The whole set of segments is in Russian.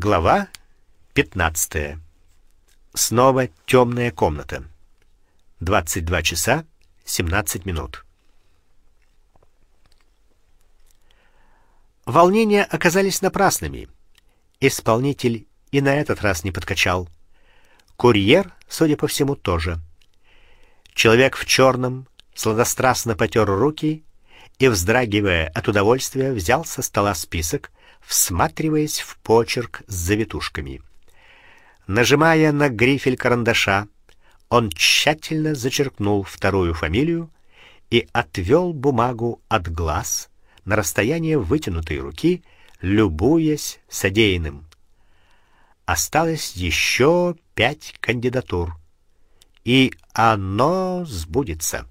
Глава 15. Снова темная комната. 22 часа 17 минут. Волнения оказались напрасными. Исполнитель и на этот раз не подкачал. Курьер, судя по всему, тоже. Человек в черном сладострастно потер руки и, вздрагивая от удовольствия, взял со стола список всматриваясь в почерк с завитушками. Нажимая на грифель карандаша, он тщательно зачеркнул вторую фамилию и отвел бумагу от глаз на расстояние вытянутой руки, любуясь содеянным. Осталось еще пять кандидатур, и оно сбудется.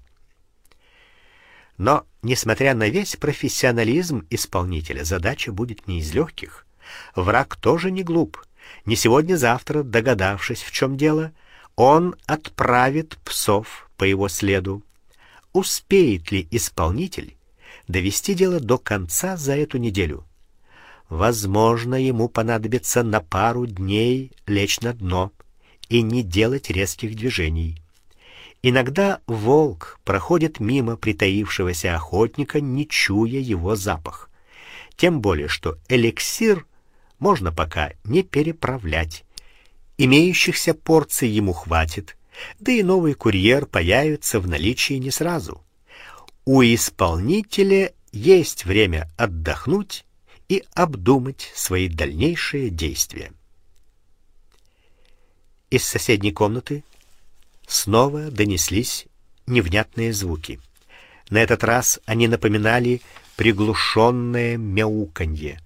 Но, несмотря на весь профессионализм исполнителя, задача будет не из легких. Враг тоже не глуп. Не сегодня-завтра, догадавшись, в чем дело, он отправит псов по его следу. Успеет ли исполнитель довести дело до конца за эту неделю? Возможно, ему понадобится на пару дней лечь на дно и не делать резких движений. Иногда волк проходит мимо притаившегося охотника, не чуя его запах. Тем более, что эликсир можно пока не переправлять. Имеющихся порций ему хватит, да и новый курьер появится в наличии не сразу. У исполнителя есть время отдохнуть и обдумать свои дальнейшие действия. Из соседней комнаты снова донеслись невнятные звуки. На этот раз они напоминали приглушенное мяуканье.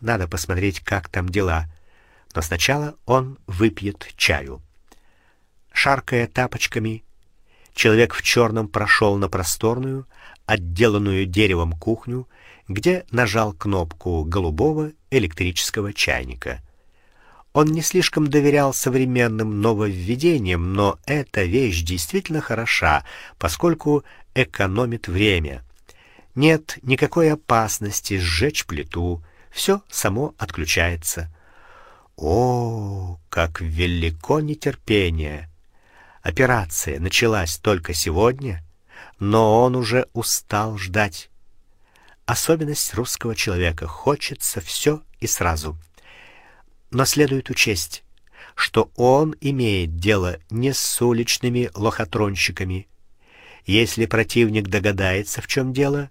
Надо посмотреть, как там дела. Но сначала он выпьет чаю. Шаркая тапочками, человек в черном прошел на просторную, отделанную деревом кухню, где нажал кнопку голубого электрического чайника. Он не слишком доверял современным нововведениям, но эта вещь действительно хороша, поскольку экономит время. Нет никакой опасности сжечь плиту, все само отключается. О, как велико нетерпение. Операция началась только сегодня, но он уже устал ждать. Особенность русского человека хочется все и сразу. Но следует учесть, что он имеет дело не с уличными лохотронщиками. Если противник догадается, в чем дело,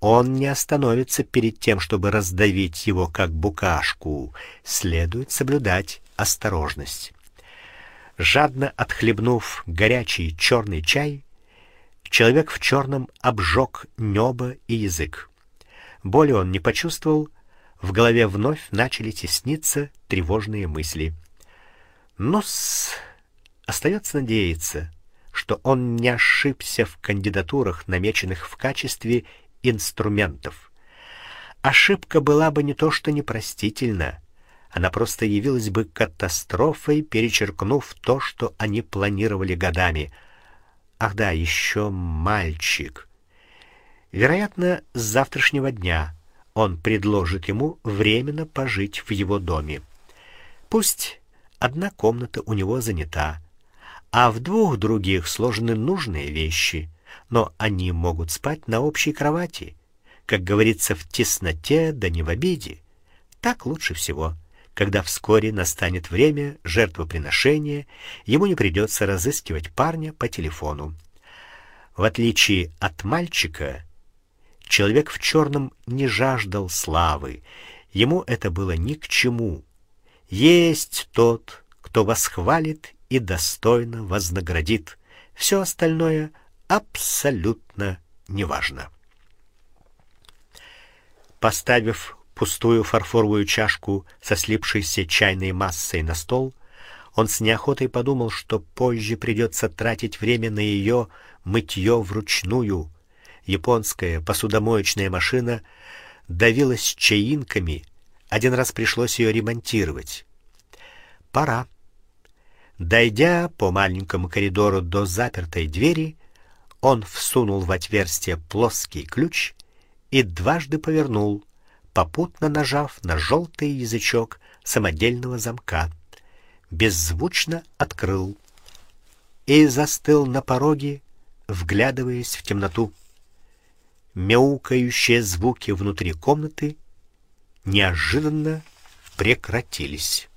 он не остановится перед тем, чтобы раздавить его как букашку. Следует соблюдать осторожность. Жадно отхлебнув горячий черный чай, человек в черном обжег небо и язык. Боли он не почувствовал, в голове вновь начали тесниться тревожные мысли. Но-с, остается надеяться, что он не ошибся в кандидатурах, намеченных в качестве инструментов. Ошибка была бы не то что непростительна, она просто явилась бы катастрофой, перечеркнув то, что они планировали годами. Ах да, еще мальчик. Вероятно, с завтрашнего дня он предложит ему временно пожить в его доме. Пусть одна комната у него занята, а в двух других сложены нужные вещи, но они могут спать на общей кровати, как говорится, в тесноте да не в обиде. Так лучше всего. Когда вскоре настанет время жертвоприношения, ему не придется разыскивать парня по телефону. В отличие от мальчика, Человек в черном не жаждал славы, ему это было ни к чему. Есть тот, кто восхвалит и достойно вознаградит. Все остальное абсолютно неважно. Поставив пустую фарфоровую чашку со слипшейся чайной массой на стол, он с неохотой подумал, что позже придется тратить время на ее мытье вручную японская посудомоечная машина давилась чаинками. Один раз пришлось ее ремонтировать. Пора. Дойдя по маленькому коридору до запертой двери, он всунул в отверстие плоский ключ и дважды повернул, попутно нажав на желтый язычок самодельного замка, беззвучно открыл и застыл на пороге, вглядываясь в темноту. Мяукающие звуки внутри комнаты неожиданно прекратились.